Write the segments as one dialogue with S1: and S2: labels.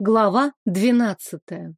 S1: Глава двенадцатая.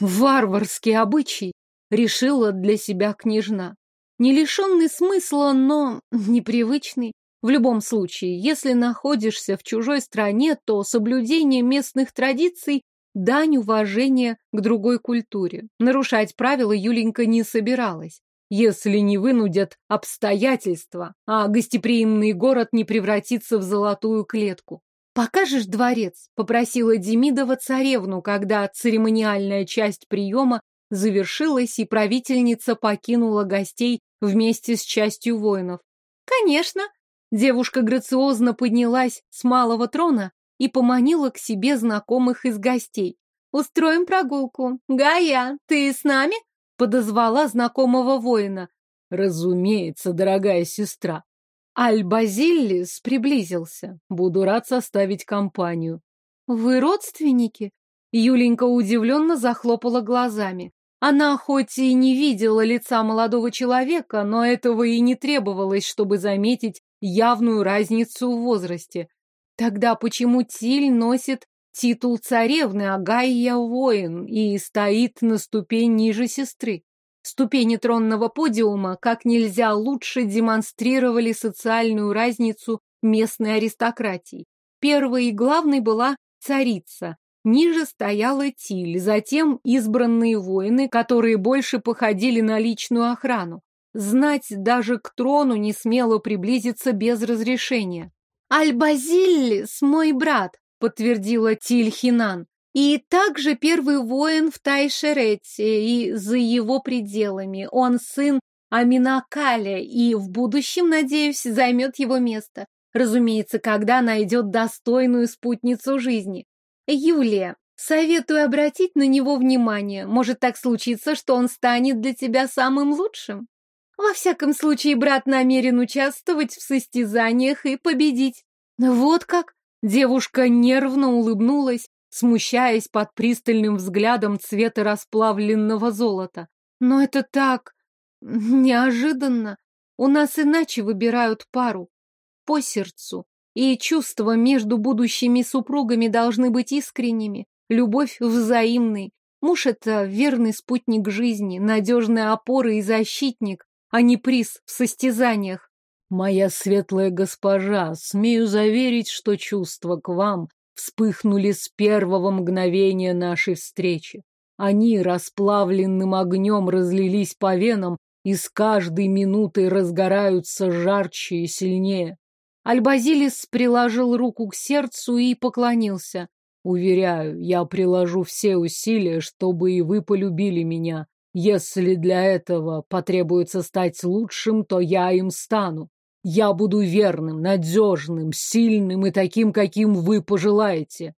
S1: Варварский обычай решила для себя княжна. Не лишенный смысла, но непривычный. В любом случае, если находишься в чужой стране, то соблюдение местных традиций – дань уважения к другой культуре. Нарушать правила Юленька не собиралась, если не вынудят обстоятельства, а гостеприимный город не превратится в золотую клетку. «Покажешь дворец?» — попросила Демидова царевну, когда церемониальная часть приема завершилась и правительница покинула гостей вместе с частью воинов. «Конечно!» Девушка грациозно поднялась с малого трона и поманила к себе знакомых из гостей. «Устроим прогулку. Гая, ты с нами?» — подозвала знакомого воина. «Разумеется, дорогая сестра», Аль-Базиллис приблизился. Буду рад составить компанию. Вы родственники? Юленька удивленно захлопала глазами. Она хоть и не видела лица молодого человека, но этого и не требовалось, чтобы заметить явную разницу в возрасте. Тогда почему Тиль носит титул царевны, а Гайя — воин и стоит на ступень ниже сестры? Ступени тронного подиума как нельзя лучше демонстрировали социальную разницу местной аристократии. Первой и главной была царица, ниже стояла Тиль, затем избранные воины, которые больше походили на личную охрану. Знать даже к трону не смело приблизиться без разрешения. «Аль-Базиллис, мой брат», — подтвердила Тиль Хинан. И также первый воин в Тайшерете и за его пределами. Он сын Аминакаля и в будущем, надеюсь, займет его место. Разумеется, когда найдет достойную спутницу жизни. Юлия, советую обратить на него внимание. Может так случиться, что он станет для тебя самым лучшим. Во всяком случае, брат намерен участвовать в состязаниях и победить. Вот как? Девушка нервно улыбнулась, смущаясь под пристальным взглядом цвета расплавленного золота. Но это так неожиданно. У нас иначе выбирают пару. По сердцу. И чувства между будущими супругами должны быть искренними. Любовь взаимной. Муж — это верный спутник жизни, надежная опора и защитник, а не приз в состязаниях. Моя светлая госпожа, смею заверить, что чувства к вам вспыхнули с первого мгновения нашей встречи. Они расплавленным огнем разлились по венам и с каждой минутой разгораются жарче и сильнее. Альбазилис приложил руку к сердцу и поклонился. Уверяю, я приложу все усилия, чтобы и вы полюбили меня. Если для этого потребуется стать лучшим, то я им стану. Я буду верным, надежным, сильным и таким, каким вы пожелаете.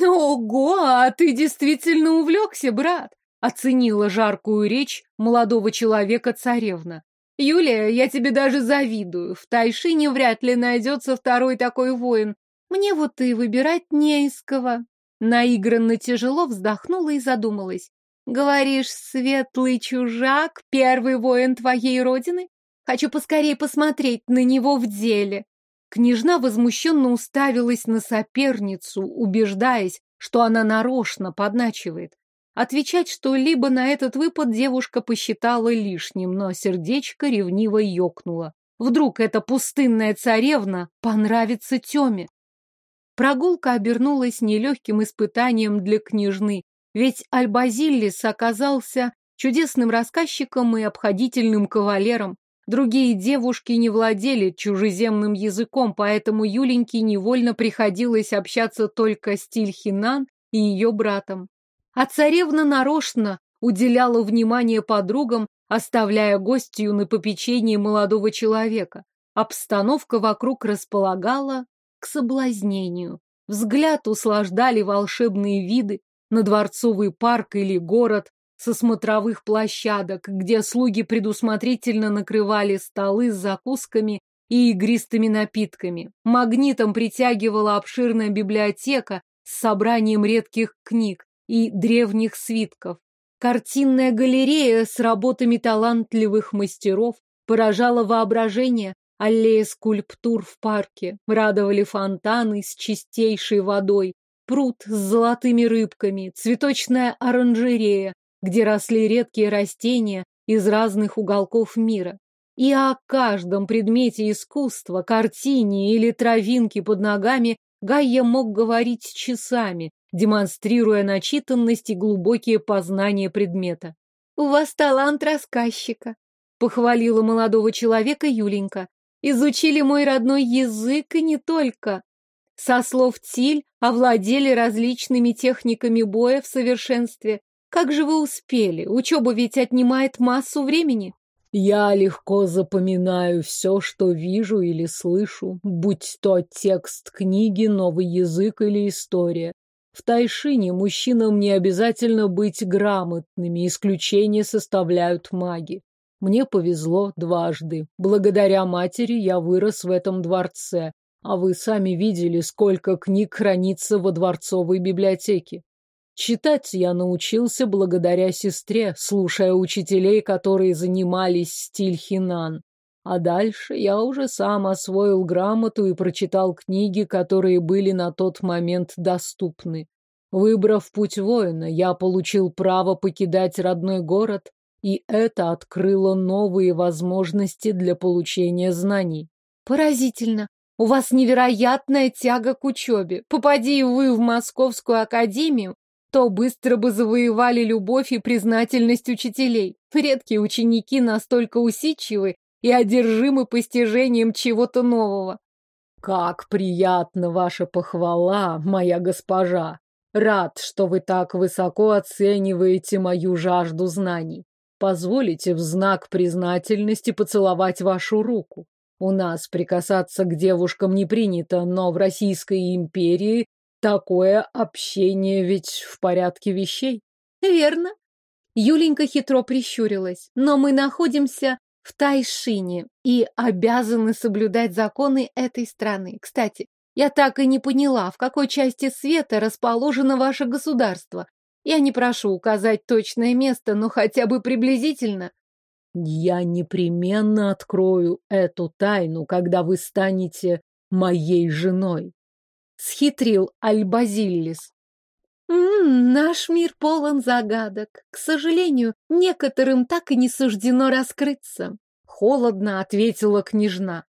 S1: Ого, а ты действительно увлекся, брат, оценила жаркую речь молодого человека царевна. Юлия, я тебе даже завидую. В Тайшине вряд ли найдется второй такой воин. Мне вот и выбирать не из кого. Наигранно тяжело вздохнула и задумалась. Говоришь, светлый чужак, первый воин твоей родины? Хочу поскорее посмотреть на него в деле. Княжна возмущенно уставилась на соперницу, убеждаясь, что она нарочно подначивает. Отвечать что-либо на этот выпад девушка посчитала лишним, но сердечко ревниво ёкнуло. Вдруг эта пустынная царевна понравится Тёме? Прогулка обернулась нелегким испытанием для княжны, ведь Альбазиллис оказался чудесным рассказчиком и обходительным кавалером. Другие девушки не владели чужеземным языком, поэтому Юленьке невольно приходилось общаться только с Тильхинан и ее братом. А царевна нарочно уделяла внимание подругам, оставляя гостью на попечении молодого человека. Обстановка вокруг располагала к соблазнению. Взгляд услаждали волшебные виды на дворцовый парк или город, со смотровых площадок, где слуги предусмотрительно накрывали столы с закусками и игристыми напитками. Магнитом притягивала обширная библиотека с собранием редких книг и древних свитков. Картинная галерея с работами талантливых мастеров поражала воображение, аллея скульптур в парке, радовали фонтаны с чистейшей водой, пруд с золотыми рыбками, цветочная оранжерея, где росли редкие растения из разных уголков мира. И о каждом предмете искусства, картине или травинке под ногами Гайя мог говорить часами, демонстрируя начитанность и глубокие познания предмета. «У вас талант рассказчика», — похвалила молодого человека Юленька. «Изучили мой родной язык и не только. Со слов Тиль овладели различными техниками боя в совершенстве. Как же вы успели? Учеба ведь отнимает массу времени».
S2: Я легко запоминаю все, что вижу или слышу, будь то текст книги, новый язык или история. В Тайшине мужчинам не обязательно быть грамотными, исключения составляют маги. Мне повезло дважды. Благодаря матери я вырос в этом дворце, а вы сами видели, сколько книг хранится во дворцовой библиотеке. Читать я научился благодаря сестре, слушая учителей, которые занимались стиль хинан. А дальше я уже сам освоил грамоту и прочитал книги, которые были на тот момент доступны. Выбрав путь воина, я получил право покидать родной город, и это открыло новые возможности для получения знаний.
S1: Поразительно. У вас невероятная тяга к учебе. Попади вы в Московскую академию, то быстро бы завоевали любовь и признательность учителей. Редкие ученики настолько усидчивы и одержимы постижением чего-то нового.
S2: Как приятна ваша похвала, моя госпожа! Рад, что вы так высоко оцениваете мою жажду знаний. Позволите в знак признательности поцеловать вашу руку. У нас прикасаться к девушкам не принято, но в Российской империи Такое общение ведь в порядке вещей.
S1: Верно. Юленька хитро прищурилась. Но мы находимся в Тайшине и обязаны соблюдать законы этой страны. Кстати, я так и не поняла, в какой части света расположено ваше государство. Я не прошу указать точное место, но хотя бы приблизительно.
S2: Я непременно открою эту тайну, когда вы станете моей женой
S1: схитрил Альбазиллис. «М-м, наш мир полон загадок. К сожалению, некоторым так и не суждено раскрыться», — холодно ответила княжна.